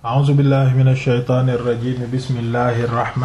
a'uuzu billahi mina shaytaani rajiim bismillahi rahmaani